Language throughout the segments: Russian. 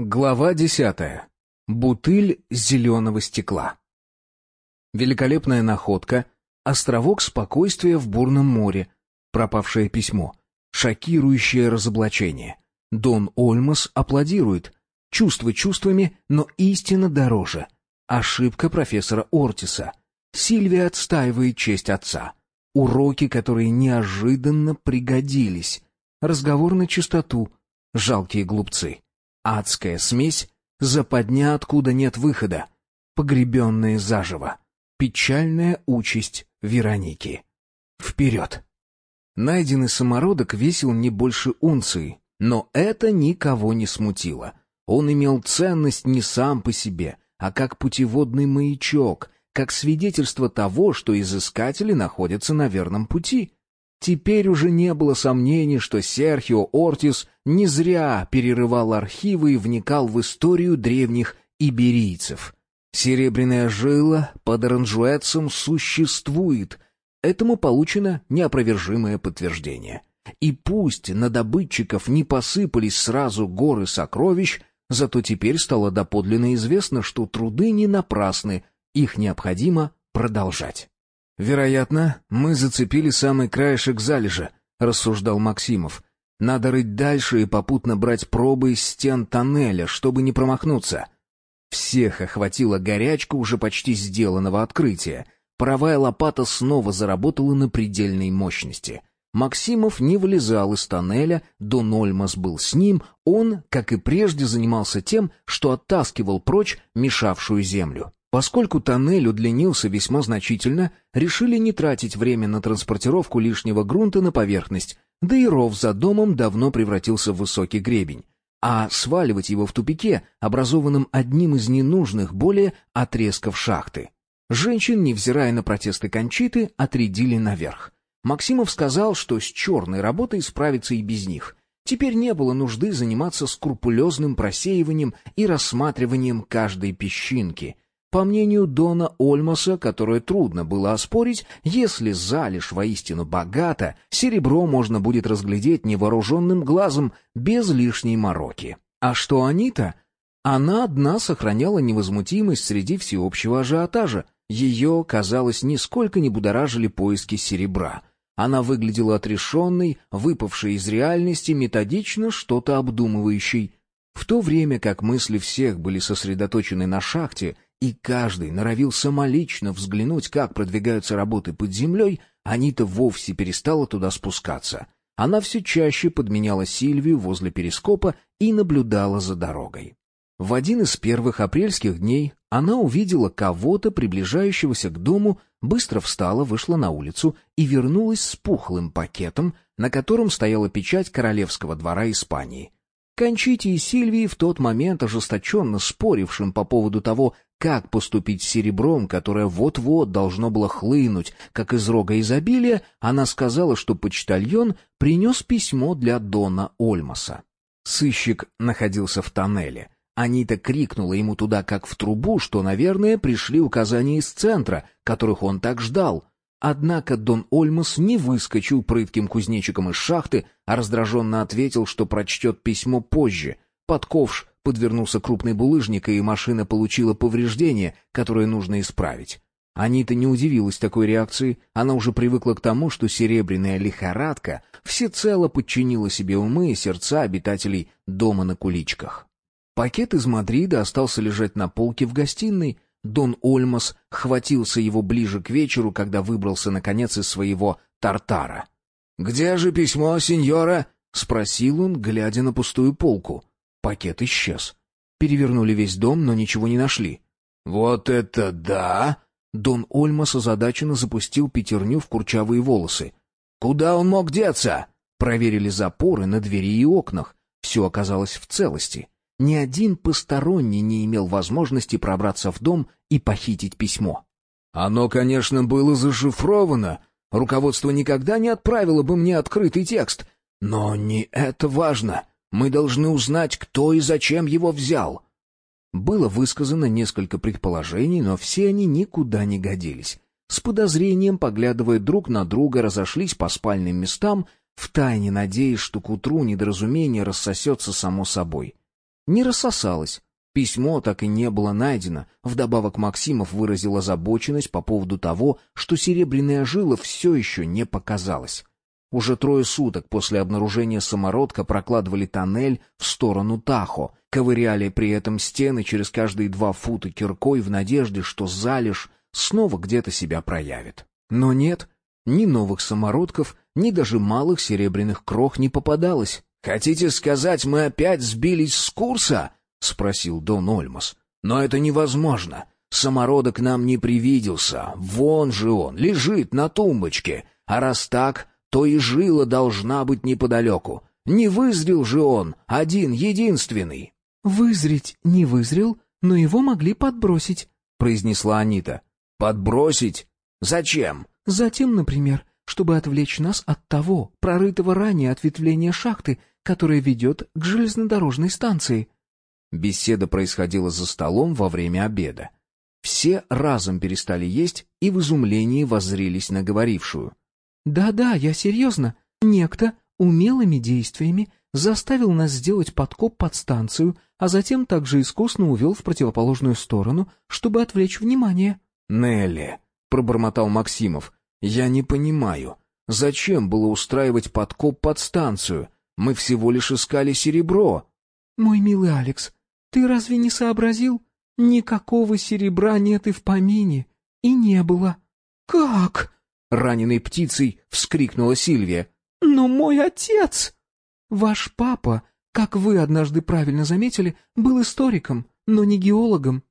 Глава десятая. Бутыль зеленого стекла. Великолепная находка, островок спокойствия в бурном море, пропавшее письмо, шокирующее разоблачение. Дон Ольмас аплодирует. Чувства чувствами, но истина дороже. Ошибка профессора Ортиса. Сильвия отстаивает честь отца. Уроки, которые неожиданно пригодились. Разговор на чистоту. Жалкие глупцы. Адская смесь, западня, откуда нет выхода. Погребенные заживо. Печальная участь Вероники. Вперед! Найденный самородок весил не больше унции, но это никого не смутило. Он имел ценность не сам по себе, а как путеводный маячок, как свидетельство того, что изыскатели находятся на верном пути. Теперь уже не было сомнений, что Серхио Ортис не зря перерывал архивы и вникал в историю древних иберийцев. Серебряная жила под Оранжуэцем существует. Этому получено неопровержимое подтверждение. И пусть на добытчиков не посыпались сразу горы сокровищ, зато теперь стало доподлинно известно, что труды не напрасны, их необходимо продолжать. «Вероятно, мы зацепили самый краешек залежа», — рассуждал Максимов. «Надо рыть дальше и попутно брать пробы из стен тоннеля, чтобы не промахнуться». Всех охватила горячка уже почти сделанного открытия. Паровая лопата снова заработала на предельной мощности. Максимов не вылезал из тоннеля, Дон Ольмас был с ним, он, как и прежде, занимался тем, что оттаскивал прочь мешавшую землю. Поскольку тоннель удлинился весьма значительно, решили не тратить время на транспортировку лишнего грунта на поверхность, да и ров за домом давно превратился в высокий гребень. А сваливать его в тупике, образованном одним из ненужных более отрезков шахты. Женщин, невзирая на протесты Кончиты, отрядили наверх. Максимов сказал, что с черной работой справится и без них. Теперь не было нужды заниматься скрупулезным просеиванием и рассматриванием каждой песчинки — по мнению Дона Ольмаса, которое трудно было оспорить, если залежь воистину богата, серебро можно будет разглядеть невооруженным глазом, без лишней мороки. А что Анита? Она одна сохраняла невозмутимость среди всеобщего ажиотажа. Ее, казалось, нисколько не будоражили поиски серебра. Она выглядела отрешенной, выпавшей из реальности, методично что-то обдумывающей. В то время как мысли всех были сосредоточены на шахте — и каждый норовил самолично взглянуть, как продвигаются работы под землей, Анита вовсе перестала туда спускаться. Она все чаще подменяла Сильвию возле перископа и наблюдала за дорогой. В один из первых апрельских дней она увидела кого-то, приближающегося к дому, быстро встала, вышла на улицу и вернулась с пухлым пакетом, на котором стояла печать королевского двора Испании. Кончите и Сильвии в тот момент ожесточенно спорившим по поводу того, как поступить с серебром, которое вот-вот должно было хлынуть, как из рога изобилия, она сказала, что почтальон принес письмо для Дона Ольмаса. Сыщик находился в тоннеле. Анита крикнула ему туда, как в трубу, что, наверное, пришли указания из центра, которых он так ждал. Однако Дон Ольмас не выскочил прытким кузнечиком из шахты, а раздраженно ответил, что прочтет письмо позже. Подковш подвернулся крупный булыжник, и машина получила повреждение, которое нужно исправить. Анита не удивилась такой реакции, она уже привыкла к тому, что серебряная лихорадка всецело подчинила себе умы и сердца обитателей дома на куличках. Пакет из Мадрида остался лежать на полке в гостиной, Дон Ольмас хватился его ближе к вечеру, когда выбрался, наконец, из своего тартара. «Где же письмо, сеньора?» — спросил он, глядя на пустую полку. Пакет исчез. Перевернули весь дом, но ничего не нашли. «Вот это да!» Дон Ольмас озадаченно запустил пятерню в курчавые волосы. «Куда он мог деться?» Проверили запоры на двери и окнах. Все оказалось в целости. Ни один посторонний не имел возможности пробраться в дом и похитить письмо. Оно, конечно, было зашифровано. Руководство никогда не отправило бы мне открытый текст. Но не это важно. Мы должны узнать, кто и зачем его взял. Было высказано несколько предположений, но все они никуда не годились. С подозрением, поглядывая друг на друга, разошлись по спальным местам, втайне надеясь, что к утру недоразумение рассосется само собой. не рассосалась. Письмо так и не было найдено. Вдобавок Максимов выразил озабоченность по поводу того, что серебряная жила все еще не показалась. Уже трое суток после обнаружения самородка прокладывали тоннель в сторону Тахо, ковыряли при этом стены через каждые два фута киркой в надежде, что залежь снова где-то себя проявит. Но нет, ни новых самородков, ни даже малых серебряных крох не попадалось. «Хотите сказать, мы опять сбились с курса?» — спросил Дон Ольмас. «Но это невозможно. Самородок нам не привиделся. Вон же он, лежит на тумбочке. А раз так, то и жила должна быть неподалеку. Не вызрел же он, один, единственный». «Вызреть не вызрел, но его могли подбросить», — произнесла Анита. «Подбросить? Зачем?» «Затем, например, чтобы отвлечь нас от того, прорытого ранее ответвления шахты, которое ведет к железнодорожной станции». Беседа происходила за столом во время обеда. Все разом перестали есть и в изумлении воззрелись на говорившую. «Да-да, я серьезно. Некто умелыми действиями заставил нас сделать подкоп под станцию, а затем также искусно увел в противоположную сторону, чтобы отвлечь внимание». «Нелли», — пробормотал Максимов, — «я не понимаю, зачем было устраивать подкоп под станцию? Мы всего лишь искали серебро». «Мой милый Алекс, ты разве не сообразил? Никакого серебра нет и в помине, и не было». «Как?» — раненой птицей вскрикнула Сильвия. «Но мой отец...» «Ваш папа, как вы однажды правильно заметили, был историком, но не геологом.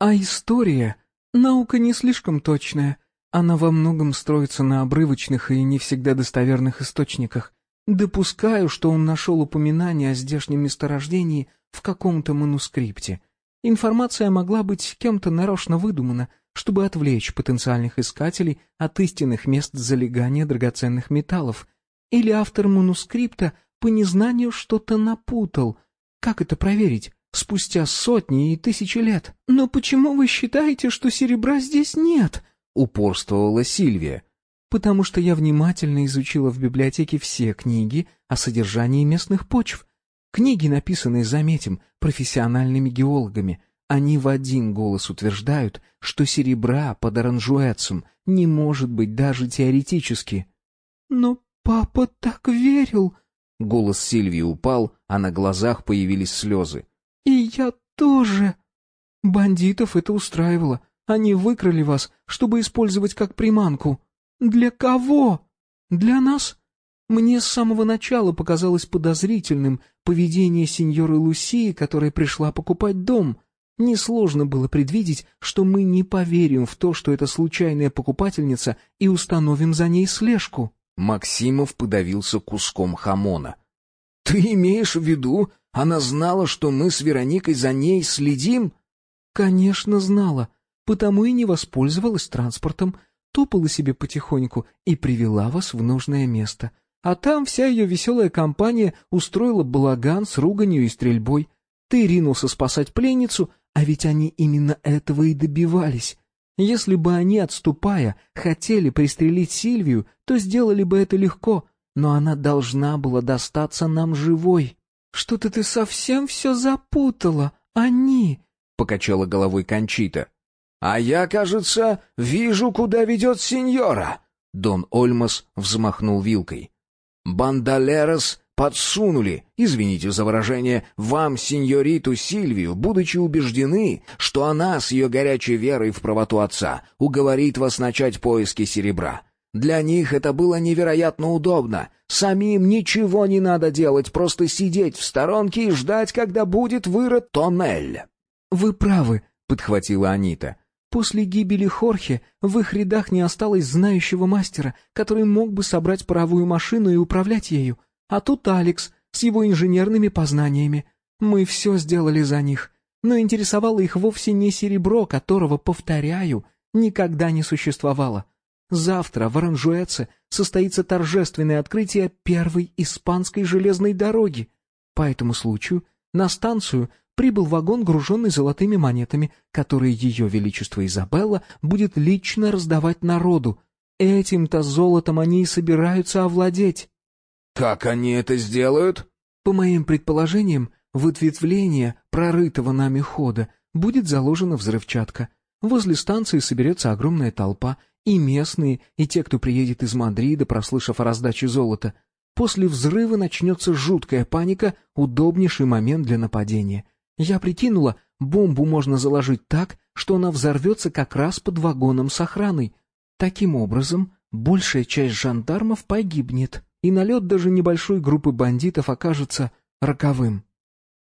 А история — наука не слишком точная. Она во многом строится на обрывочных и не всегда достоверных источниках. Допускаю, что он нашел упоминание о здешнем месторождении в каком-то манускрипте. Информация могла быть кем-то нарочно выдумана, чтобы отвлечь потенциальных искателей от истинных мест залегания драгоценных металлов. Или автор манускрипта по незнанию что-то напутал. Как это проверить? Спустя сотни и тысячи лет. Но почему вы считаете, что серебра здесь нет? Упорствовала Сильвия. Потому что я внимательно изучила в библиотеке все книги о содержании местных почв. Книги, написанные, заметим, профессиональными геологами, они в один голос утверждают, что серебра под оранжуэцем не может быть даже теоретически. «Но папа так верил!» Голос Сильвии упал, а на глазах появились слезы. «И я тоже!» «Бандитов это устраивало. Они выкрали вас, чтобы использовать как приманку. Для кого? Для нас?» Мне с самого начала показалось подозрительным поведение сеньоры Лусии, которая пришла покупать дом. Несложно было предвидеть, что мы не поверим в то, что это случайная покупательница, и установим за ней слежку. Максимов подавился куском хамона. «Ты имеешь в виду, она знала, что мы с Вероникой за ней следим?» «Конечно, знала, потому и не воспользовалась транспортом, топала себе потихоньку и привела вас в нужное место. А там вся ее веселая компания устроила балаган с руганью и стрельбой. Ты ринулся спасать пленницу, а ведь они именно этого и добивались. Если бы они, отступая, хотели пристрелить Сильвию, то сделали бы это легко, но она должна была достаться нам живой. Что-то ты совсем все запутала, они, — покачала головой Кончита. — А я, кажется, вижу, куда ведет сеньора. Дон Ольмас взмахнул вилкой. Бандалерос подсунули, извините за выражение, вам сеньориту Сильвию, будучи убеждены, что она с ее горячей верой в правоту отца уговорит вас начать поиски серебра. Для них это было невероятно удобно. Самим ничего не надо делать, просто сидеть в сторонке и ждать, когда будет вырыт тоннель. «Вы правы», — подхватила Анита. После гибели Хорхе в их рядах не осталось знающего мастера, который мог бы собрать паровую машину и управлять ею. А тут Алекс с его инженерными познаниями. Мы все сделали за них. Но интересовало их вовсе не серебро, которого, повторяю, никогда не существовало. Завтра в Оранжуэце состоится торжественное открытие первой испанской железной дороги. По этому случаю на станцию прибыл вагон, груженный золотыми монетами, которые ее величество Изабелла будет лично раздавать народу. Этим-то золотом они и собираются овладеть. «Как они это сделают?» «По моим предположениям, В ответвление прорытого нами хода будет заложена взрывчатка. Возле станции соберется огромная толпа, и местные, и те, кто приедет из Мадрида, прослышав о раздаче золота. После взрыва начнется жуткая паника, удобнейший момент для нападения. Я прикинула, бомбу можно заложить так, что она взорвется как раз под вагоном с охраной. Таким образом, большая часть жандармов погибнет, и налет даже небольшой группы бандитов окажется роковым.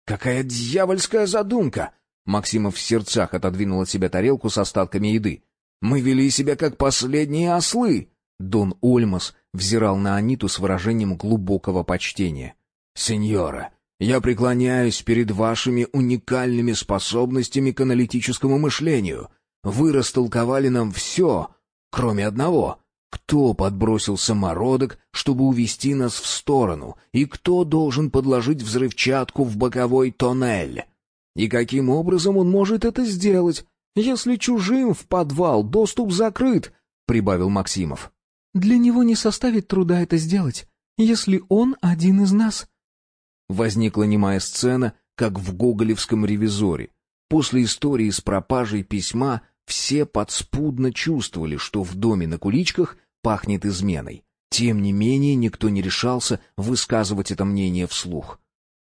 «Какая дьявольская задумка!» Максимов в сердцах отодвинул от себя тарелку с остатками еды. «Мы вели себя как последние ослы!» Дон Ольмас взирал на Аниту с выражением глубокого почтения. «Сеньора, я преклоняюсь перед вашими уникальными способностями к аналитическому мышлению. Вы растолковали нам все, кроме одного. Кто подбросил самородок, чтобы увести нас в сторону, и кто должен подложить взрывчатку в боковой тоннель? И каким образом он может это сделать, если чужим в подвал доступ закрыт?» — прибавил Максимов. «Для него не составит труда это сделать, если он один из нас», Возникла немая сцена, как в гоголевском «Ревизоре». После истории с пропажей письма все подспудно чувствовали, что в доме на куличках пахнет изменой. Тем не менее, никто не решался высказывать это мнение вслух.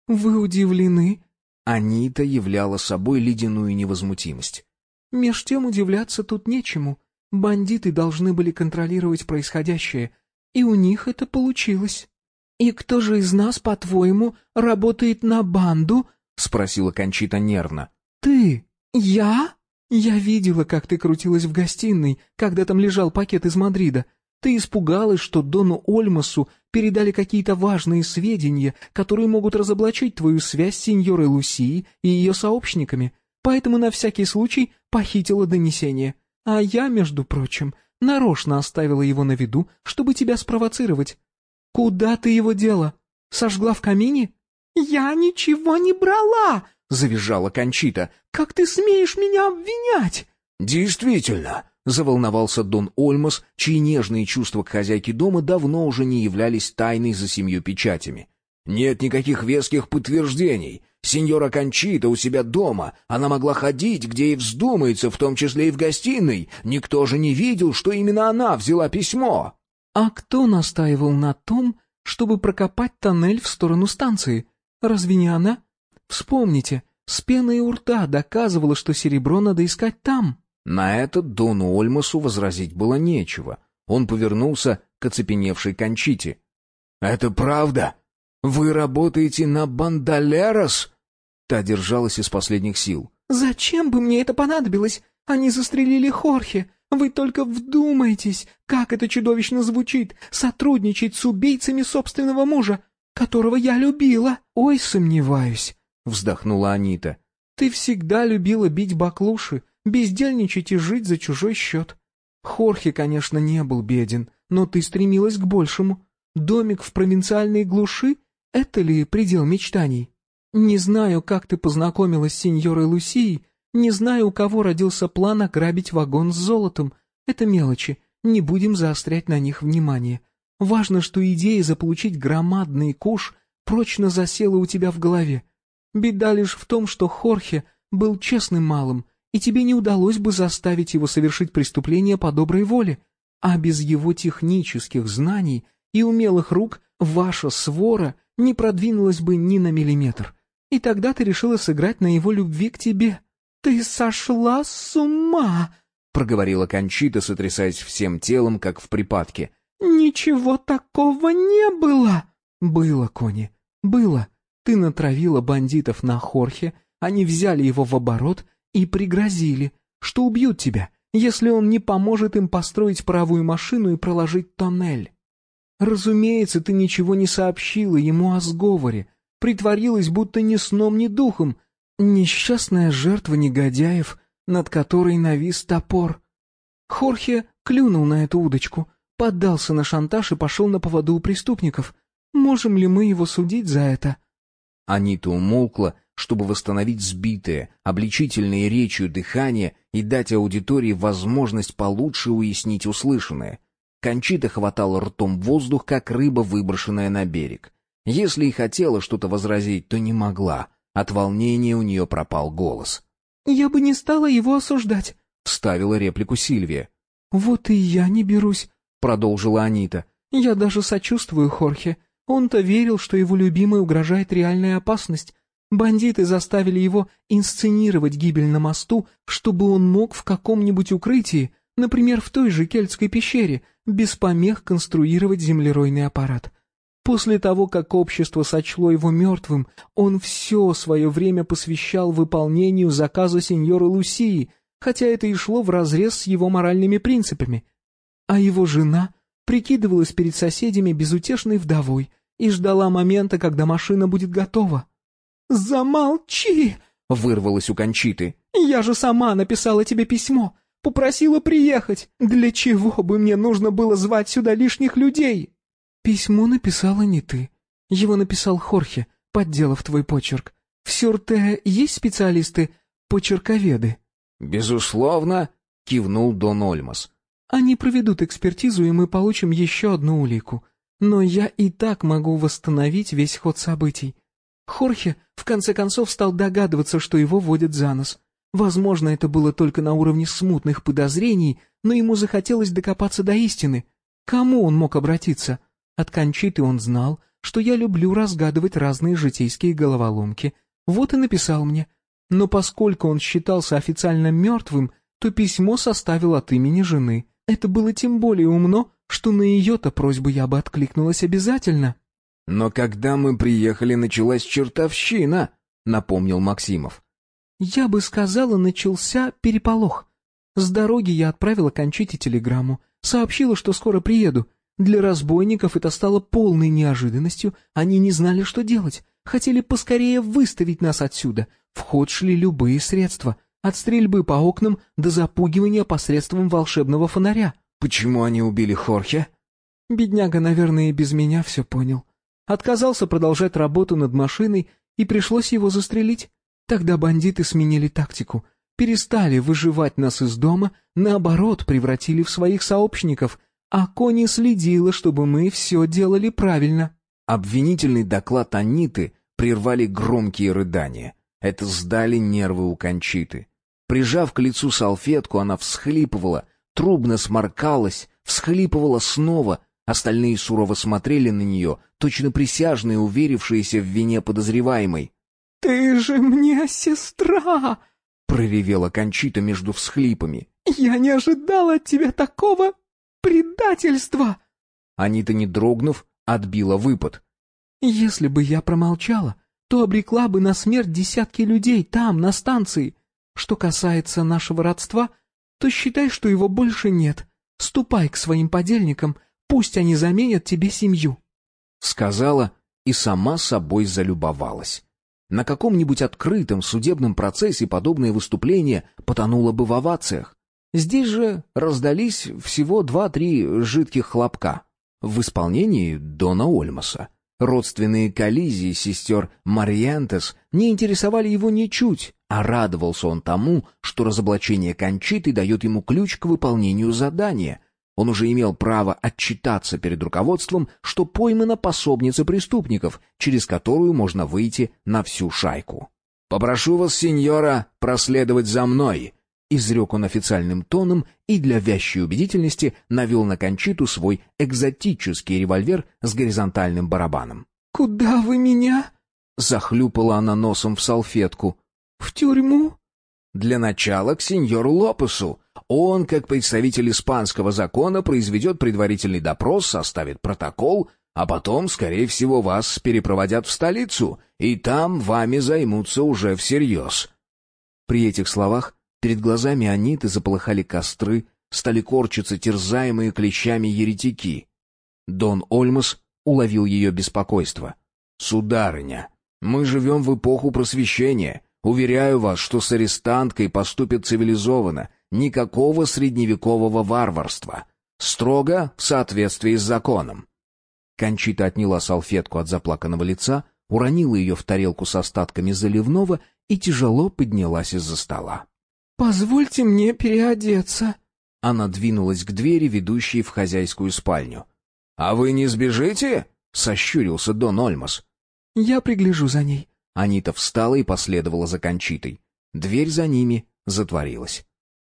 «Вы удивлены?» Анита являла собой ледяную невозмутимость. «Меж тем удивляться тут нечему. Бандиты должны были контролировать происходящее, и у них это получилось». «И кто же из нас, по-твоему, работает на банду?» — спросила Кончита нервно. «Ты? Я?» «Я видела, как ты крутилась в гостиной, когда там лежал пакет из Мадрида. Ты испугалась, что Дону Ольмасу передали какие-то важные сведения, которые могут разоблачить твою связь с сеньорой Лусией и ее сообщниками, поэтому на всякий случай похитила донесение. А я, между прочим, нарочно оставила его на виду, чтобы тебя спровоцировать. «Куда ты его дела? Сожгла в камине?» «Я ничего не брала!» — завизжала Кончита. «Как ты смеешь меня обвинять?» «Действительно!» — заволновался Дон Ольмас, чьи нежные чувства к хозяйке дома давно уже не являлись тайной за семью печатями. «Нет никаких веских подтверждений. Сеньора Кончита у себя дома. Она могла ходить, где ей вздумается, в том числе и в гостиной. Никто же не видел, что именно она взяла письмо». А кто настаивал на том, чтобы прокопать тоннель в сторону станции? Разве не она? Вспомните, с пеной у рта доказывала, что серебро надо искать там. На это Дону Ольмасу возразить было нечего. Он повернулся к оцепеневшей Кончите. «Это правда? Вы работаете на Бандалерос?» Та держалась из последних сил. «Зачем бы мне это понадобилось? Они застрелили Хорхе. Вы только вдумайтесь, как это чудовищно звучит, сотрудничать с убийцами собственного мужа, которого я любила. Ой, сомневаюсь, вздохнула Анита. Ты всегда любила бить баклуши, бездельничать и жить за чужой счет. Хорхе, конечно, не был беден, но ты стремилась к большему. Домик в провинциальной глуши — это ли предел мечтаний? Не знаю, как ты познакомилась с сеньорой Лусией, не знаю, у кого родился план ограбить вагон с золотом. Это мелочи, не будем заострять на них внимание. Важно, что идея заполучить громадный куш прочно засела у тебя в голове. Беда лишь в том, что Хорхе был честным малым, и тебе не удалось бы заставить его совершить преступление по доброй воле. А без его технических знаний и умелых рук ваша свора не продвинулась бы ни на миллиметр. И тогда ты решила сыграть на его любви к тебе. «Ты сошла с ума!» — проговорила Кончита, сотрясаясь всем телом, как в припадке. «Ничего такого не было!» «Было, Кони, было. Ты натравила бандитов на Хорхе, они взяли его в оборот и пригрозили, что убьют тебя, если он не поможет им построить правую машину и проложить тоннель. Разумеется, ты ничего не сообщила ему о сговоре, притворилась, будто ни сном, ни духом, Несчастная жертва негодяев, над которой навис топор. Хорхе клюнул на эту удочку, поддался на шантаж и пошел на поводу у преступников. Можем ли мы его судить за это? Анита умолкла, чтобы восстановить сбитое, обличительное речью дыхание и дать аудитории возможность получше уяснить услышанное. Кончита хватала ртом воздух, как рыба, выброшенная на берег. Если и хотела что-то возразить, то не могла. От волнения у нее пропал голос. «Я бы не стала его осуждать», — вставила реплику Сильвия. «Вот и я не берусь», — продолжила Анита. «Я даже сочувствую Хорхе. Он-то верил, что его любимой угрожает реальная опасность. Бандиты заставили его инсценировать гибель на мосту, чтобы он мог в каком-нибудь укрытии, например, в той же кельтской пещере, без помех конструировать землеройный аппарат. После того, как общество сочло его мертвым, он все свое время посвящал выполнению заказа сеньора Лусии, хотя это и шло вразрез с его моральными принципами. А его жена прикидывалась перед соседями безутешной вдовой и ждала момента, когда машина будет готова. «Замолчи!» — вырвалось у Кончиты. «Я же сама написала тебе письмо, попросила приехать. Для чего бы мне нужно было звать сюда лишних людей?» «Письмо написала не ты. Его написал Хорхе, подделав твой почерк. В Сюрте есть специалисты, почерковеды?» «Безусловно», — кивнул Дон Ольмас. «Они проведут экспертизу, и мы получим еще одну улику. Но я и так могу восстановить весь ход событий. Хорхе, в конце концов, стал догадываться, что его водят за нос. Возможно, это было только на уровне смутных подозрений, но ему захотелось докопаться до истины. Кому он мог обратиться? От Кончиты он знал, что я люблю разгадывать разные житейские головоломки. Вот и написал мне — но поскольку он считался официально мертвым, то письмо составил от имени жены. Это было тем более умно, что на ее-то просьбу я бы откликнулась обязательно. «Но когда мы приехали, началась чертовщина», — напомнил Максимов. «Я бы сказала, начался переполох. С дороги я отправила Кончите телеграмму, сообщила, что скоро приеду. Для разбойников это стало полной неожиданностью, они не знали, что делать, хотели поскорее выставить нас отсюда, в ход шли любые средства, от стрельбы по окнам до запугивания посредством волшебного фонаря. Почему они убили Хорхе? Бедняга, наверное, и без меня все понял. Отказался продолжать работу над машиной, и пришлось его застрелить. Тогда бандиты сменили тактику. Перестали выживать нас из дома, наоборот, превратили в своих сообщников, а Кони следила, чтобы мы все делали правильно. Обвинительный доклад Аниты прервали громкие рыдания. Это сдали нервы у Кончиты. Прижав к лицу салфетку, она всхлипывала, трубно сморкалась, всхлипывала снова. Остальные сурово смотрели на нее, точно присяжные, уверившиеся в вине подозреваемой. «Ты же мне сестра!» — проревела Кончита между всхлипами. «Я не ожидала от тебя такого предательства!» Анита, не дрогнув, отбила выпад. «Если бы я промолчала, то обрекла бы на смерть десятки людей там, на станции. Что касается нашего родства, то считай, что его больше нет. Ступай к своим подельникам, пусть они заменят тебе семью». Сказала и сама собой залюбовалась. На каком-нибудь открытом судебном процессе подобное выступление потонуло бы в овациях. Здесь же раздались всего два-три жидких хлопка в исполнении Дона Ольмаса. Родственные коллизии сестер Мариантес не интересовали его ничуть, а радовался он тому, что разоблачение Кончиты дает ему ключ к выполнению задания. Он уже имел право отчитаться перед руководством, что поймана пособница преступников, через которую можно выйти на всю шайку. «Попрошу вас, сеньора, проследовать за мной», изрек он официальным тоном и для вящей убедительности навел на Кончиту свой экзотический револьвер с горизонтальным барабаном. «Куда вы меня?» — захлюпала она носом в салфетку. «В тюрьму?» «Для начала к сеньору Лопесу. Он, как представитель испанского закона, произведет предварительный допрос, составит протокол, а потом, скорее всего, вас перепроводят в столицу, и там вами займутся уже всерьез». При этих словах Перед глазами Аниты заполыхали костры, стали корчиться терзаемые клещами еретики. Дон Ольмас уловил ее беспокойство. «Сударыня, мы живем в эпоху просвещения. Уверяю вас, что с арестанткой поступят цивилизованно. Никакого средневекового варварства. Строго в соответствии с законом». Кончита отняла салфетку от заплаканного лица, уронила ее в тарелку с остатками заливного и тяжело поднялась из-за стола. «Позвольте мне переодеться». Она двинулась к двери, ведущей в хозяйскую спальню. «А вы не сбежите?» — сощурился Дон Ольмос. «Я пригляжу за ней». Анита встала и последовала за Кончитой. Дверь за ними затворилась.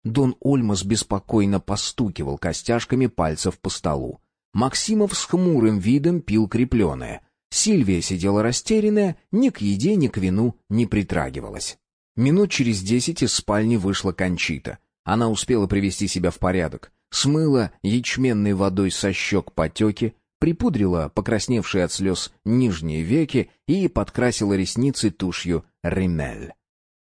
Дон Ольмос беспокойно постукивал костяшками пальцев по столу. Максимов с хмурым видом пил крепленое. Сильвия сидела растерянная, ни к еде, ни к вину не притрагивалась. Минут через десять из спальни вышла Кончита. Она успела привести себя в порядок. Смыла ячменной водой со щек потеки, припудрила покрасневшие от слез нижние веки и подкрасила ресницы тушью ремель.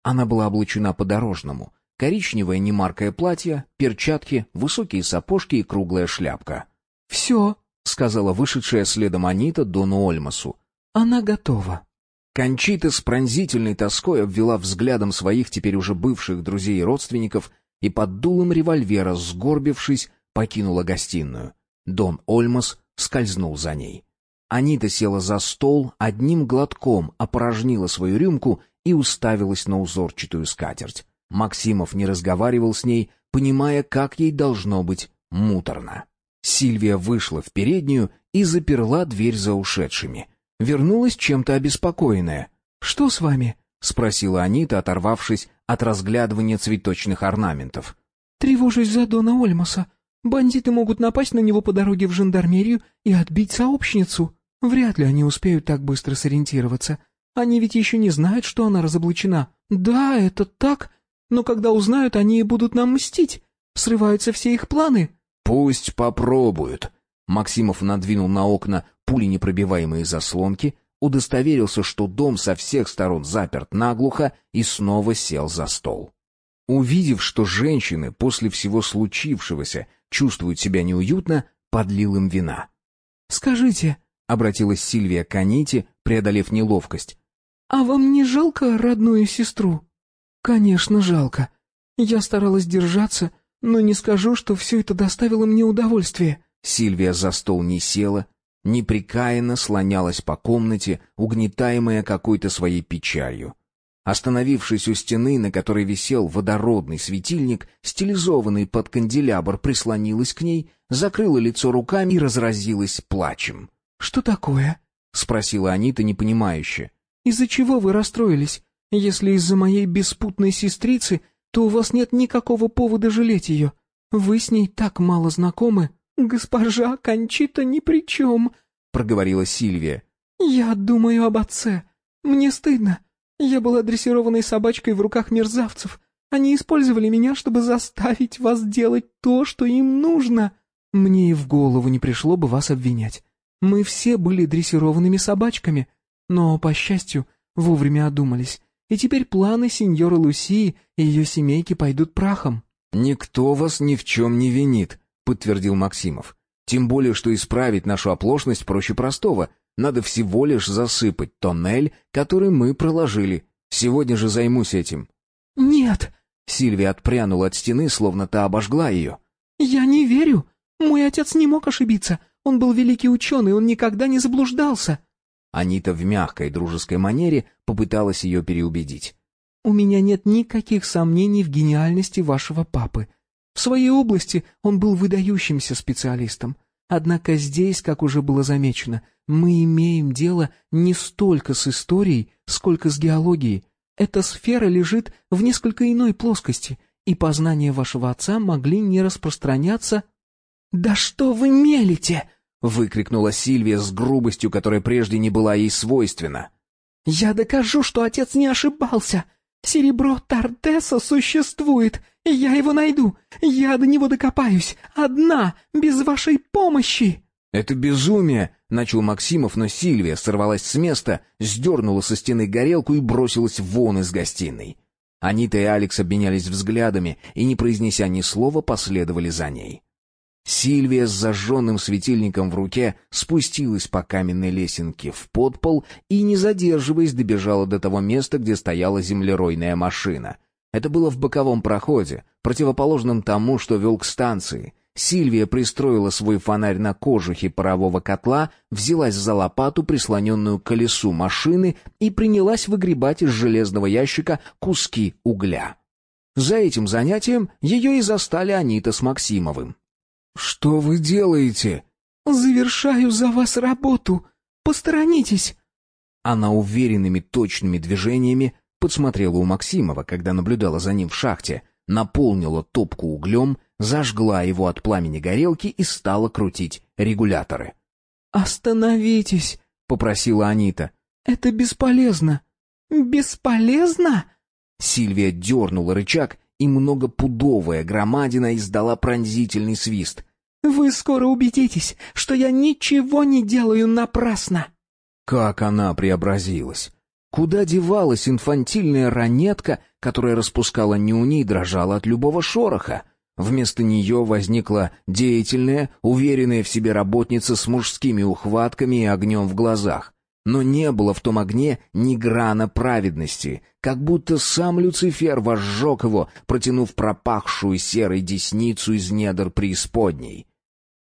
Она была облачена по-дорожному. Коричневое немаркое платье, перчатки, высокие сапожки и круглая шляпка. «Все», — сказала вышедшая следом Анита Дону Ольмасу. «Она готова». Кончита с пронзительной тоской обвела взглядом своих теперь уже бывших друзей и родственников и под дулом револьвера, сгорбившись, покинула гостиную. Дон Ольмас скользнул за ней. Анита села за стол, одним глотком опорожнила свою рюмку и уставилась на узорчатую скатерть. Максимов не разговаривал с ней, понимая, как ей должно быть муторно. Сильвия вышла в переднюю и заперла дверь за ушедшими. Вернулась чем-то обеспокоенная. «Что с вами?» — спросила Анита, оторвавшись от разглядывания цветочных орнаментов. «Тревожусь за Дона Ольмаса. Бандиты могут напасть на него по дороге в жандармерию и отбить сообщницу. Вряд ли они успеют так быстро сориентироваться. Они ведь еще не знают, что она разоблачена. Да, это так, но когда узнают, они и будут нам мстить. Срываются все их планы. Пусть попробуют. Максимов надвинул на окна пуленепробиваемые заслонки, удостоверился, что дом со всех сторон заперт наглухо, и снова сел за стол. Увидев, что женщины после всего случившегося чувствуют себя неуютно, подлил им вина. «Скажите», — обратилась Сильвия к Аните, преодолев неловкость, «А вам не жалко родную сестру?» «Конечно, жалко. Я старалась держаться, но не скажу, что все это доставило мне удовольствие». Сильвия за стол не села, неприкаянно слонялась по комнате, угнетаемая какой-то своей печалью. Остановившись у стены, на которой висел водородный светильник, стилизованный под канделябр, прислонилась к ней, закрыла лицо руками и разразилась плачем. «Что такое?» — спросила Анита непонимающе. Из-за чего вы расстроились? Если из-за моей беспутной сестрицы, то у вас нет никакого повода жалеть ее. Вы с ней так мало знакомы. Госпожа Кончита ни при чем, — проговорила Сильвия. Я думаю об отце. Мне стыдно. Я была дрессированной собачкой в руках мерзавцев. Они использовали меня, чтобы заставить вас делать то, что им нужно. Мне и в голову не пришло бы вас обвинять. Мы все были дрессированными собачками, но, по счастью, вовремя одумались, и теперь планы сеньоры Лусии и ее семейки пойдут прахом. «Никто вас ни в чем не винит», — подтвердил Максимов. «Тем более, что исправить нашу оплошность проще простого. Надо всего лишь засыпать тоннель, который мы проложили. Сегодня же займусь этим». «Нет!» — Сильвия отпрянула от стены, словно та обожгла ее. «Я не верю. Мой отец не мог ошибиться. Он был великий ученый, он никогда не заблуждался». Анита в мягкой дружеской манере попыталась ее переубедить. «У меня нет никаких сомнений в гениальности вашего папы. В своей области он был выдающимся специалистом. Однако здесь, как уже было замечено, мы имеем дело не столько с историей, сколько с геологией. Эта сфера лежит в несколько иной плоскости, и познания вашего отца могли не распространяться... «Да что вы мелите!» Выкрикнула Сильвия с грубостью, которая прежде не была ей свойственна. Я докажу, что отец не ошибался. Серебро Тартеса существует, и я его найду. Я до него докопаюсь, одна, без вашей помощи. Это безумие, начал Максимов, но Сильвия сорвалась с места, сдернула со стены горелку и бросилась вон из гостиной. Анита и Алекс обменялись взглядами и, не произнеся ни слова, последовали за ней. Сильвия с зажженным светильником в руке спустилась по каменной лесенке в подпол и, не задерживаясь, добежала до того места, где стояла землеройная машина. Это было в боковом проходе, противоположном тому, что вел к станции. Сильвия пристроила свой фонарь на кожухе парового котла, взялась за лопату, прислоненную к колесу машины, и принялась выгребать из железного ящика куски угля. За этим занятием ее и застали Анита с Максимовым. «Что вы делаете?» «Завершаю за вас работу». Посторонитесь!» Она уверенными точными движениями подсмотрела у Максимова, когда наблюдала за ним в шахте, наполнила топку углем, зажгла его от пламени горелки и стала крутить регуляторы. «Остановитесь!» — попросила Анита. «Это бесполезно». «Бесполезно?» Сильвия дернула рычаг, и многопудовая громадина издала пронзительный свист. «Вы скоро убедитесь, что я ничего не делаю напрасно!» Как она преобразилась! Куда девалась инфантильная ранетка, которая распускала нюни и дрожала от любого шороха? Вместо нее возникла деятельная, уверенная в себе работница с мужскими ухватками и огнем в глазах. Но не было в том огне ни грана праведности, как будто сам Люцифер возжег его, протянув пропахшую серой десницу из недр преисподней.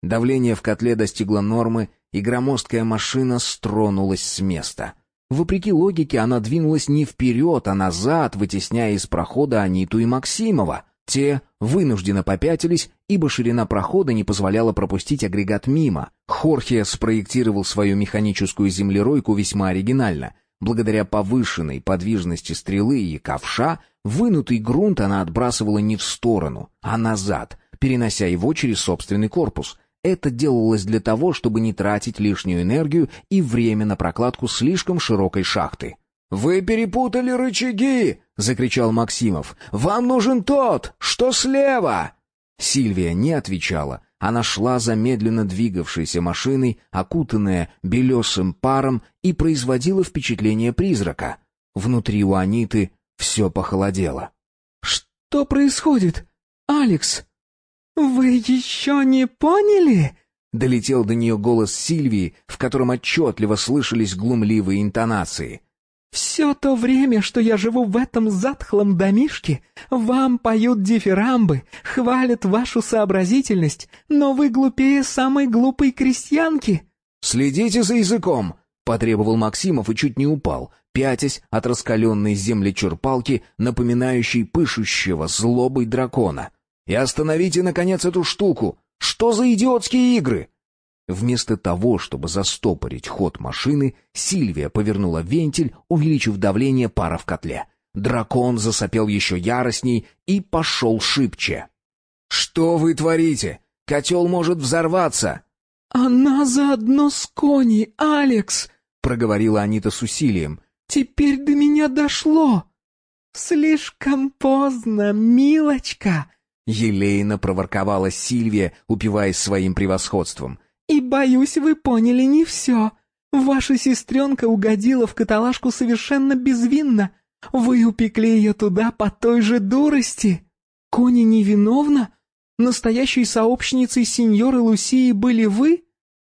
Давление в котле достигло нормы, и громоздкая машина стронулась с места. Вопреки логике, она двинулась не вперед, а назад, вытесняя из прохода Аниту и Максимова — те вынужденно попятились, ибо ширина прохода не позволяла пропустить агрегат мимо. Хорхе спроектировал свою механическую землеройку весьма оригинально. Благодаря повышенной подвижности стрелы и ковша, вынутый грунт она отбрасывала не в сторону, а назад, перенося его через собственный корпус. Это делалось для того, чтобы не тратить лишнюю энергию и время на прокладку слишком широкой шахты. «Вы перепутали рычаги!» — закричал Максимов. «Вам нужен тот, что слева!» Сильвия не отвечала. Она шла за медленно двигавшейся машиной, окутанная белесым паром, и производила впечатление призрака. Внутри у Аниты все похолодело. «Что происходит? Алекс, вы еще не поняли?» Долетел до нее голос Сильвии, в котором отчетливо слышались глумливые интонации. Все то время, что я живу в этом затхлом домишке, вам поют дифирамбы, хвалят вашу сообразительность, но вы глупее самой глупой крестьянки». «Следите за языком!» — потребовал Максимов и чуть не упал, пятясь от раскаленной землечерпалки, напоминающей пышущего злобой дракона. «И остановите, наконец, эту штуку! Что за идиотские игры?» Вместо того, чтобы застопорить ход машины, Сильвия повернула вентиль, увеличив давление пара в котле. Дракон засопел еще яростней и пошел шибче. «Что вы творите? Котел может взорваться!» «Она заодно с Кони, Алекс!» — проговорила Анита с усилием. «Теперь до меня дошло!» «Слишком поздно, милочка!» Елейно проворковала Сильвия, упиваясь своим превосходством. И, боюсь, вы поняли не все. Ваша сестренка угодила в каталажку совершенно безвинно. Вы упекли ее туда по той же дурости. Кони невиновна? Настоящей сообщницей сеньоры Лусии были вы?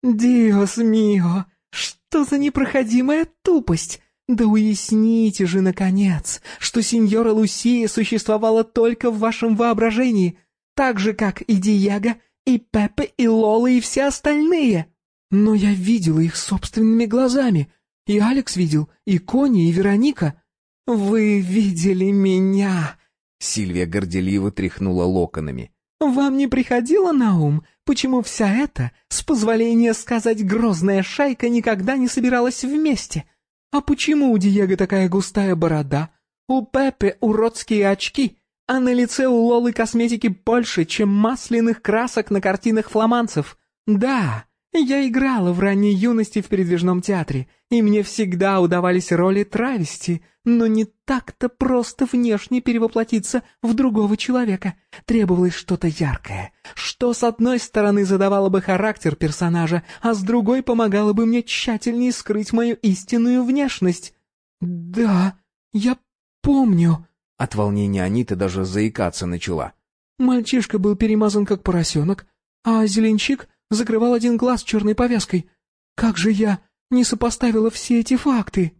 Диос мио, что за непроходимая тупость! Да уясните же, наконец, что сеньора Лусия существовала только в вашем воображении, так же, как и Диего и Пеппе, и Лола, и все остальные. Но я видела их собственными глазами. И Алекс видел, и Кони, и Вероника. Вы видели меня!» Сильвия горделиво тряхнула локонами. «Вам не приходило на ум, почему вся эта, с позволения сказать, грозная шайка никогда не собиралась вместе? А почему у Диего такая густая борода, у Пеппе уродские очки, а на лице у Лолы косметики больше, чем масляных красок на картинах фламанцев. Да, я играла в ранней юности в передвижном театре, и мне всегда удавались роли травести, но не так-то просто внешне перевоплотиться в другого человека. Требовалось что-то яркое, что с одной стороны задавало бы характер персонажа, а с другой помогало бы мне тщательнее скрыть мою истинную внешность. Да, я помню, от волнения Анита даже заикаться начала. «Мальчишка был перемазан как поросенок, а зеленщик закрывал один глаз черной повязкой. Как же я не сопоставила все эти факты?»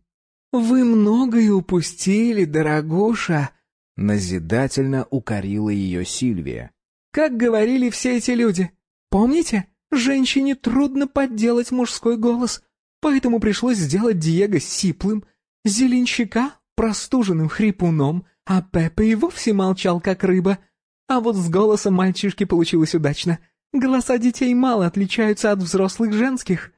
«Вы многое упустили, дорогуша», — назидательно укорила ее Сильвия. «Как говорили все эти люди. Помните, женщине трудно подделать мужской голос, поэтому пришлось сделать Диего сиплым, зеленщика простуженным хрипуном, а Пеппа и вовсе молчал, как рыба. А вот с голосом мальчишки получилось удачно. Голоса детей мало отличаются от взрослых женских.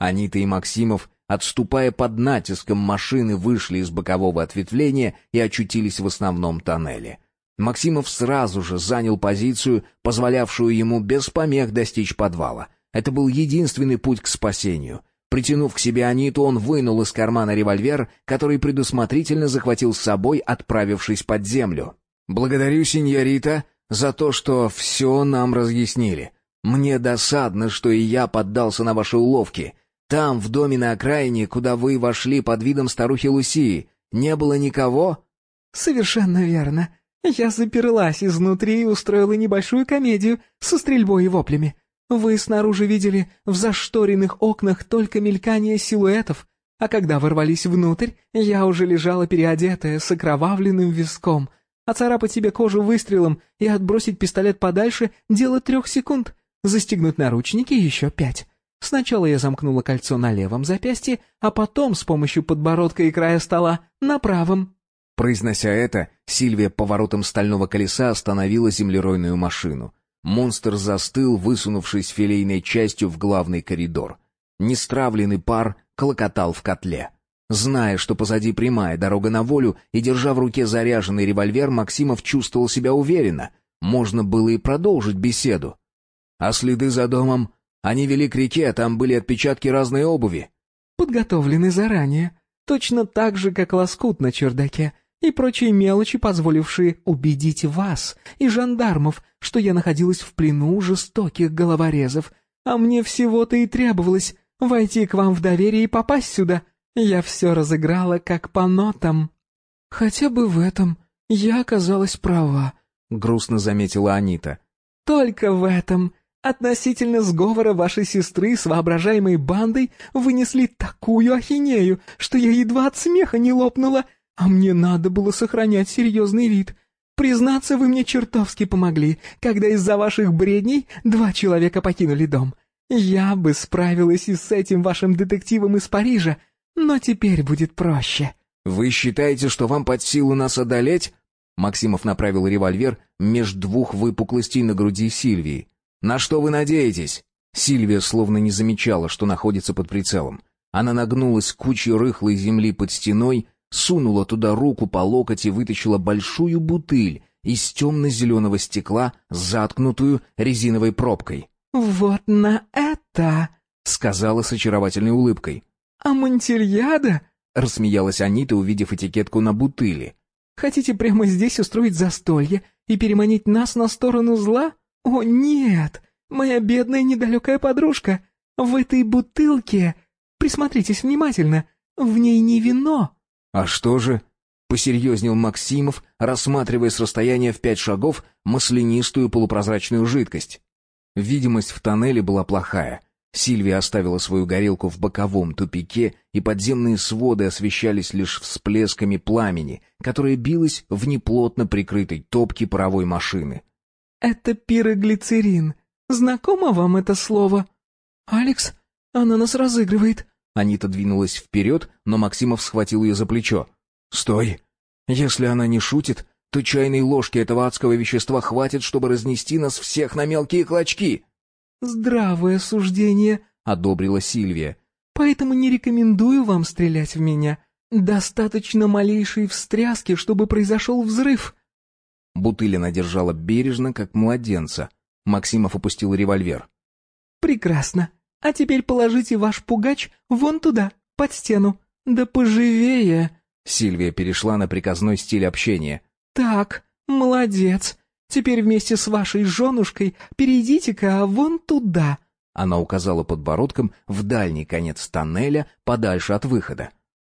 Анита и Максимов, отступая под натиском машины, вышли из бокового ответвления и очутились в основном тоннеле. Максимов сразу же занял позицию, позволявшую ему без помех достичь подвала. Это был единственный путь к спасению. Притянув к себе Аниту, он вынул из кармана револьвер, который предусмотрительно захватил с собой, отправившись под землю. «Благодарю, сеньорита, за то, что все нам разъяснили. Мне досадно, что и я поддался на ваши уловки. Там, в доме на окраине, куда вы вошли под видом старухи Лусии, не было никого?» «Совершенно верно. Я заперлась изнутри и устроила небольшую комедию со стрельбой и воплями. Вы снаружи видели в зашторенных окнах только мелькание силуэтов, а когда ворвались внутрь, я уже лежала переодетая, с окровавленным виском. А царапать себе кожу выстрелом и отбросить пистолет подальше — дело трех секунд. Застегнуть наручники — еще пять. Сначала я замкнула кольцо на левом запястье, а потом с помощью подбородка и края стола на правом. Произнося это, Сильвия поворотом стального колеса остановила землеройную машину. Монстр застыл, высунувшись филейной частью в главный коридор. Нестравленный пар колокотал в котле. Зная, что позади прямая дорога на волю, и держа в руке заряженный револьвер, Максимов чувствовал себя уверенно. Можно было и продолжить беседу. А следы за домом? Они вели к реке, а там были отпечатки разной обуви. Подготовлены заранее. Точно так же, как лоскут на чердаке и прочие мелочи, позволившие убедить вас и жандармов, что я находилась в плену жестоких головорезов, а мне всего-то и требовалось войти к вам в доверие и попасть сюда. Я все разыграла как по нотам». «Хотя бы в этом я оказалась права», — грустно заметила Анита. «Только в этом. Относительно сговора вашей сестры с воображаемой бандой вынесли такую ахинею, что я едва от смеха не лопнула». А мне надо было сохранять серьезный вид. Признаться, вы мне чертовски помогли, когда из-за ваших бредней два человека покинули дом. Я бы справилась и с этим вашим детективом из Парижа, но теперь будет проще». «Вы считаете, что вам под силу нас одолеть?» Максимов направил револьвер меж двух выпуклостей на груди Сильвии. «На что вы надеетесь?» Сильвия словно не замечала, что находится под прицелом. Она нагнулась к рыхлой земли под стеной, сунула туда руку по локоть и вытащила большую бутыль из темно-зеленого стекла, заткнутую резиновой пробкой. «Вот на это!» — сказала с очаровательной улыбкой. «Амантильяда?» — рассмеялась Анита, увидев этикетку на бутыли. «Хотите прямо здесь устроить застолье и переманить нас на сторону зла? О, нет! Моя бедная недалекая подружка! В этой бутылке, присмотритесь внимательно, в ней не вино, «А что же?» — посерьезнел Максимов, рассматривая с расстояния в пять шагов маслянистую полупрозрачную жидкость. Видимость в тоннеле была плохая. Сильвия оставила свою горелку в боковом тупике, и подземные своды освещались лишь всплесками пламени, которое билось в неплотно прикрытой топке паровой машины. «Это пироглицерин. Знакомо вам это слово?» «Алекс, она нас разыгрывает», Анита двинулась вперед, но Максимов схватил ее за плечо. «Стой! Если она не шутит, то чайной ложки этого адского вещества хватит, чтобы разнести нас всех на мелкие клочки!» «Здравое суждение», — одобрила Сильвия. «Поэтому не рекомендую вам стрелять в меня. Достаточно малейшей встряски, чтобы произошел взрыв». Бутыль она держала бережно, как младенца. Максимов опустил револьвер. «Прекрасно. А теперь положите ваш пугач вон туда, под стену. Да поживее!» Сильвия перешла на приказной стиль общения. «Так, молодец. Теперь вместе с вашей женушкой перейдите-ка вон туда». Она указала подбородком в дальний конец тоннеля, подальше от выхода.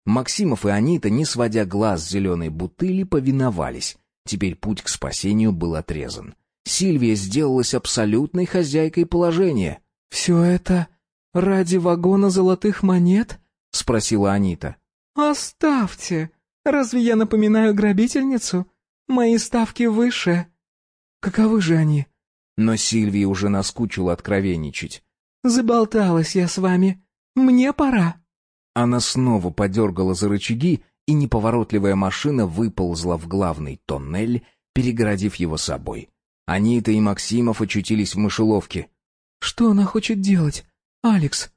Максимов и Анита, не сводя глаз с зеленой бутыли, повиновались. Теперь путь к спасению был отрезан. Сильвия сделалась абсолютной хозяйкой положения. «Все это «Ради вагона золотых монет?» — спросила Анита. «Оставьте! Разве я напоминаю грабительницу? Мои ставки выше». «Каковы же они?» Но Сильвии уже наскучило откровенничать. «Заболталась я с вами. Мне пора». Она снова подергала за рычаги, и неповоротливая машина выползла в главный тоннель, перегородив его собой. Анита и Максимов очутились в мышеловке. «Что она хочет делать?» «Алекс!»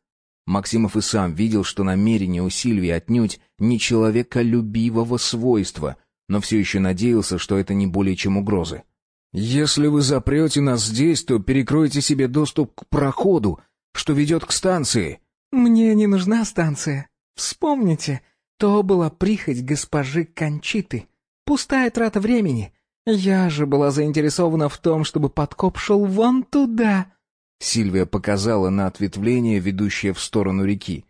Максимов и сам видел, что намерение у Сильвии отнюдь не человеколюбивого свойства, но все еще надеялся, что это не более чем угрозы. «Если вы запрете нас здесь, то перекроете себе доступ к проходу, что ведет к станции». «Мне не нужна станция. Вспомните, то была прихоть госпожи Кончиты. Пустая трата времени. Я же была заинтересована в том, чтобы подкоп шел вон туда». Сильвия показала на ответвление, ведущее в сторону реки.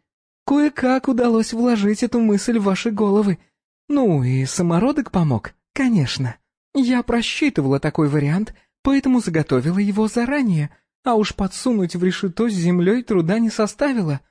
«Кое-как удалось вложить эту мысль в ваши головы. Ну и самородок помог, конечно. Я просчитывала такой вариант, поэтому заготовила его заранее, а уж подсунуть в решето с землей труда не составило».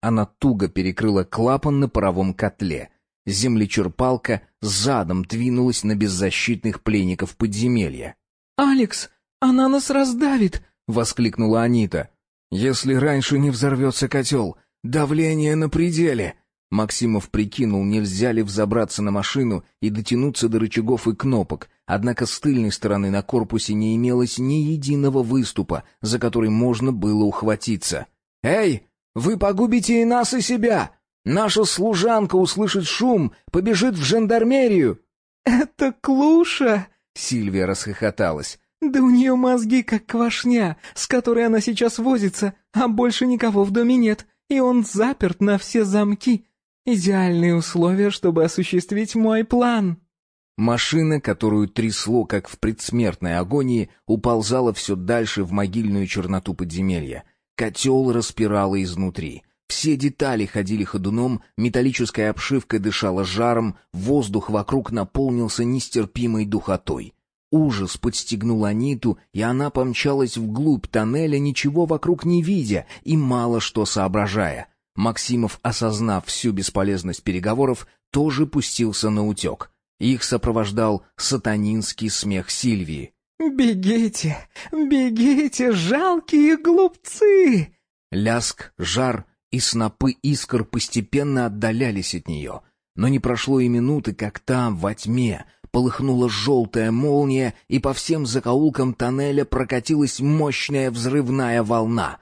Она туго перекрыла клапан на паровом котле. Землечерпалка задом двинулась на беззащитных пленников подземелья. «Алекс, она нас раздавит!» — воскликнула Анита. «Если раньше не взорвется котел, давление на пределе!» Максимов прикинул, нельзя ли взобраться на машину и дотянуться до рычагов и кнопок, однако с тыльной стороны на корпусе не имелось ни единого выступа, за который можно было ухватиться. «Эй, вы погубите и нас, и себя! Наша служанка услышит шум, побежит в жандармерию!» «Это Клуша!» — Сильвия расхохоталась. Да у нее мозги как квашня, с которой она сейчас возится, а больше никого в доме нет, и он заперт на все замки. Идеальные условия, чтобы осуществить мой план. Машина, которую трясло, как в предсмертной агонии, уползала все дальше в могильную черноту подземелья. Котел распирало изнутри. Все детали ходили ходуном, металлическая обшивка дышала жаром, воздух вокруг наполнился нестерпимой духотой. Ужас подстегнул Аниту, и она помчалась вглубь тоннеля, ничего вокруг не видя и мало что соображая. Максимов, осознав всю бесполезность переговоров, тоже пустился на утек. Их сопровождал сатанинский смех Сильвии. «Бегите, бегите, жалкие глупцы!» Ляск, жар и снопы искр постепенно отдалялись от нее. Но не прошло и минуты, как там, во тьме, полыхнула желтая молния, и по всем закоулкам тоннеля прокатилась мощная взрывная волна.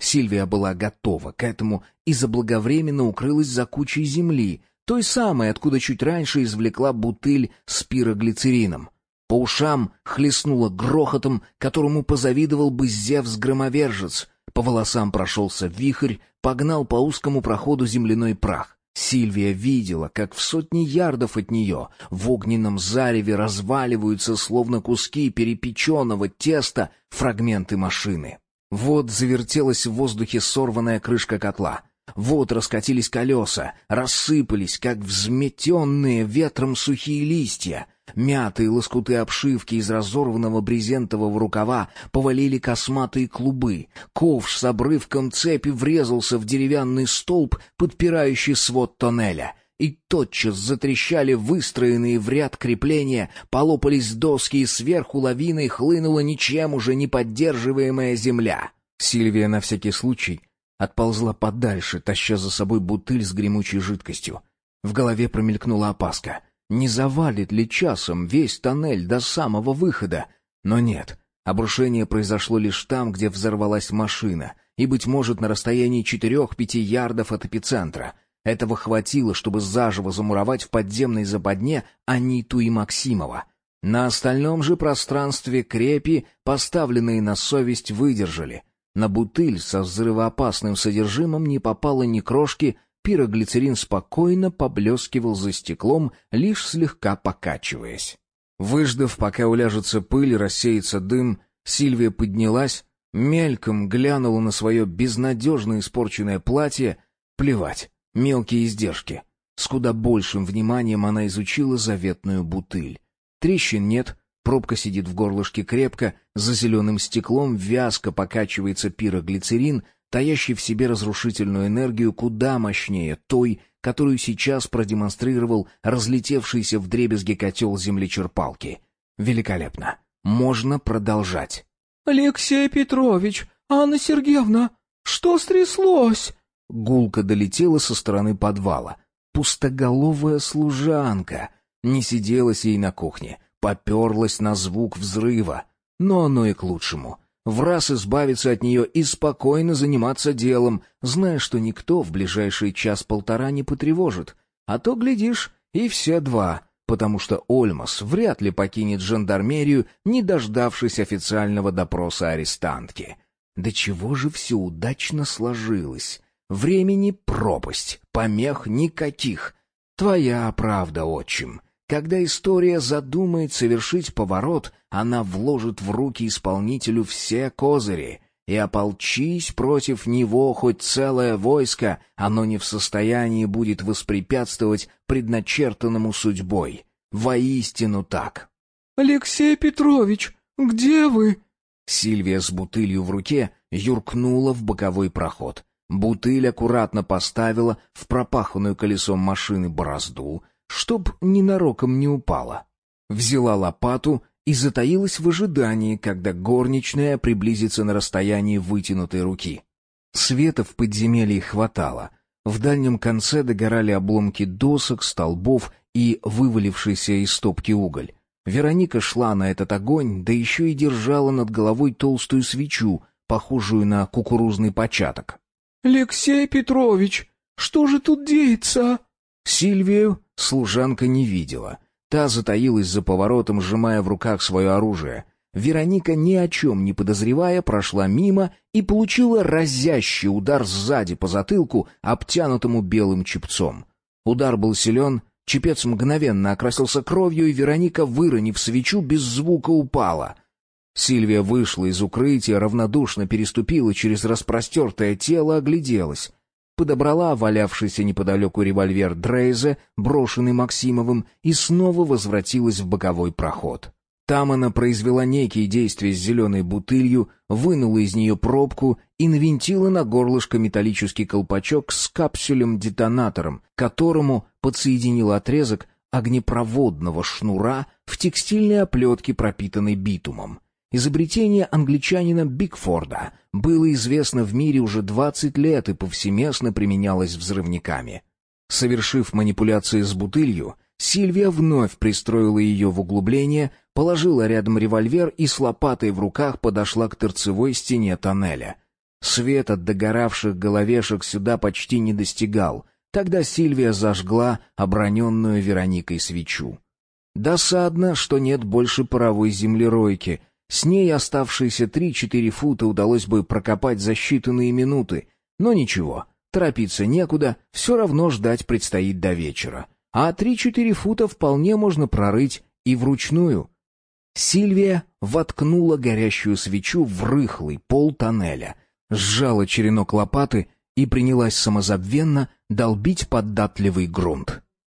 Сильвия была готова к этому и заблаговременно укрылась за кучей земли, той самой, откуда чуть раньше извлекла бутыль с пироглицерином. По ушам хлестнуло грохотом, которому позавидовал бы Зевс-громовержец. По волосам прошелся вихрь, погнал по узкому проходу земляной прах. Сильвия видела, как в сотни ярдов от нее в огненном зареве разваливаются, словно куски перепеченного теста, фрагменты машины. Вот завертелась в воздухе сорванная крышка котла. Вот раскатились колеса, рассыпались, как взметенные ветром сухие листья. Мятые лоскуты обшивки из разорванного брезентового рукава повалили косматые клубы. Ковш с обрывком цепи врезался в деревянный столб, подпирающий свод тоннеля. И тотчас затрещали выстроенные в ряд крепления, полопались доски, и сверху лавиной хлынула ничем уже не поддерживаемая земля. Сильвия на всякий случай отползла подальше, таща за собой бутыль с гремучей жидкостью. В голове промелькнула опаска — не завалит ли часом весь тоннель до самого выхода? Но нет, обрушение произошло лишь там, где взорвалась машина, и, быть может, на расстоянии четырех-пяти ярдов от эпицентра. Этого хватило, чтобы заживо замуровать в подземной западне Аниту и Максимова. На остальном же пространстве крепи, поставленные на совесть, выдержали. На бутыль со взрывоопасным содержимым не попало ни крошки, пироглицерин спокойно поблескивал за стеклом, лишь слегка покачиваясь. Выждав, пока уляжется пыль и рассеется дым, Сильвия поднялась, мельком глянула на свое безнадежно испорченное платье. Плевать, мелкие издержки. С куда большим вниманием она изучила заветную бутыль. Трещин нет, пробка сидит в горлышке крепко, за зеленым стеклом вязко покачивается пироглицерин, таящий в себе разрушительную энергию куда мощнее той, которую сейчас продемонстрировал разлетевшийся в дребезги котел землечерпалки. Великолепно. Можно продолжать. «Алексей Петрович, Анна Сергеевна, что стряслось?» Гулка долетела со стороны подвала. Пустоголовая служанка. Не сиделась ей на кухне, поперлась на звук взрыва. Но оно и к лучшему. В раз избавиться от нее и спокойно заниматься делом, зная, что никто в ближайший час-полтора не потревожит. А то, глядишь, и все два, потому что Ольмас вряд ли покинет жандармерию, не дождавшись официального допроса арестантки. Да чего же все удачно сложилось? Времени пропасть, помех никаких. Твоя правда, отчим. Когда история задумает совершить поворот, она вложит в руки исполнителю все козыри. И ополчись против него хоть целое войско, оно не в состоянии будет воспрепятствовать предначертанному судьбой. Воистину так. «Алексей Петрович, где вы?» Сильвия с бутылью в руке юркнула в боковой проход. Бутыль аккуратно поставила в пропаханную колесом машины борозду, чтоб ненароком не упала. Взяла лопату и затаилась в ожидании, когда горничная приблизится на расстоянии вытянутой руки. Света в подземелье хватало. В дальнем конце догорали обломки досок, столбов и вывалившийся из стопки уголь. Вероника шла на этот огонь, да еще и держала над головой толстую свечу, похожую на кукурузный початок. «Алексей Петрович, что же тут деется?» Сильвию служанка не видела. Та затаилась за поворотом, сжимая в руках свое оружие. Вероника, ни о чем не подозревая, прошла мимо и получила разящий удар сзади по затылку, обтянутому белым чепцом. Удар был силен, чепец мгновенно окрасился кровью, и Вероника, выронив свечу, без звука упала. Сильвия вышла из укрытия, равнодушно переступила через распростертое тело, огляделась подобрала валявшийся неподалеку револьвер Дрейза, брошенный Максимовым, и снова возвратилась в боковой проход. Там она произвела некие действия с зеленой бутылью, вынула из нее пробку и навинтила на горлышко металлический колпачок с капсулем-детонатором, которому подсоединила отрезок огнепроводного шнура в текстильной оплетке, пропитанной битумом. Изобретение англичанина Бигфорда было известно в мире уже 20 лет и повсеместно применялось взрывниками. Совершив манипуляции с бутылью, Сильвия вновь пристроила ее в углубление, положила рядом револьвер и с лопатой в руках подошла к торцевой стене тоннеля. Свет от догоравших головешек сюда почти не достигал. Тогда Сильвия зажгла оброненную Вероникой свечу. Досадно, что нет больше паровой землеройки — с ней оставшиеся три-четыре фута удалось бы прокопать за считанные минуты. Но ничего, торопиться некуда, все равно ждать предстоит до вечера. А три-четыре фута вполне можно прорыть и вручную. Сильвия воткнула горящую свечу в рыхлый пол тоннеля, сжала черенок лопаты и принялась самозабвенно долбить податливый грунт.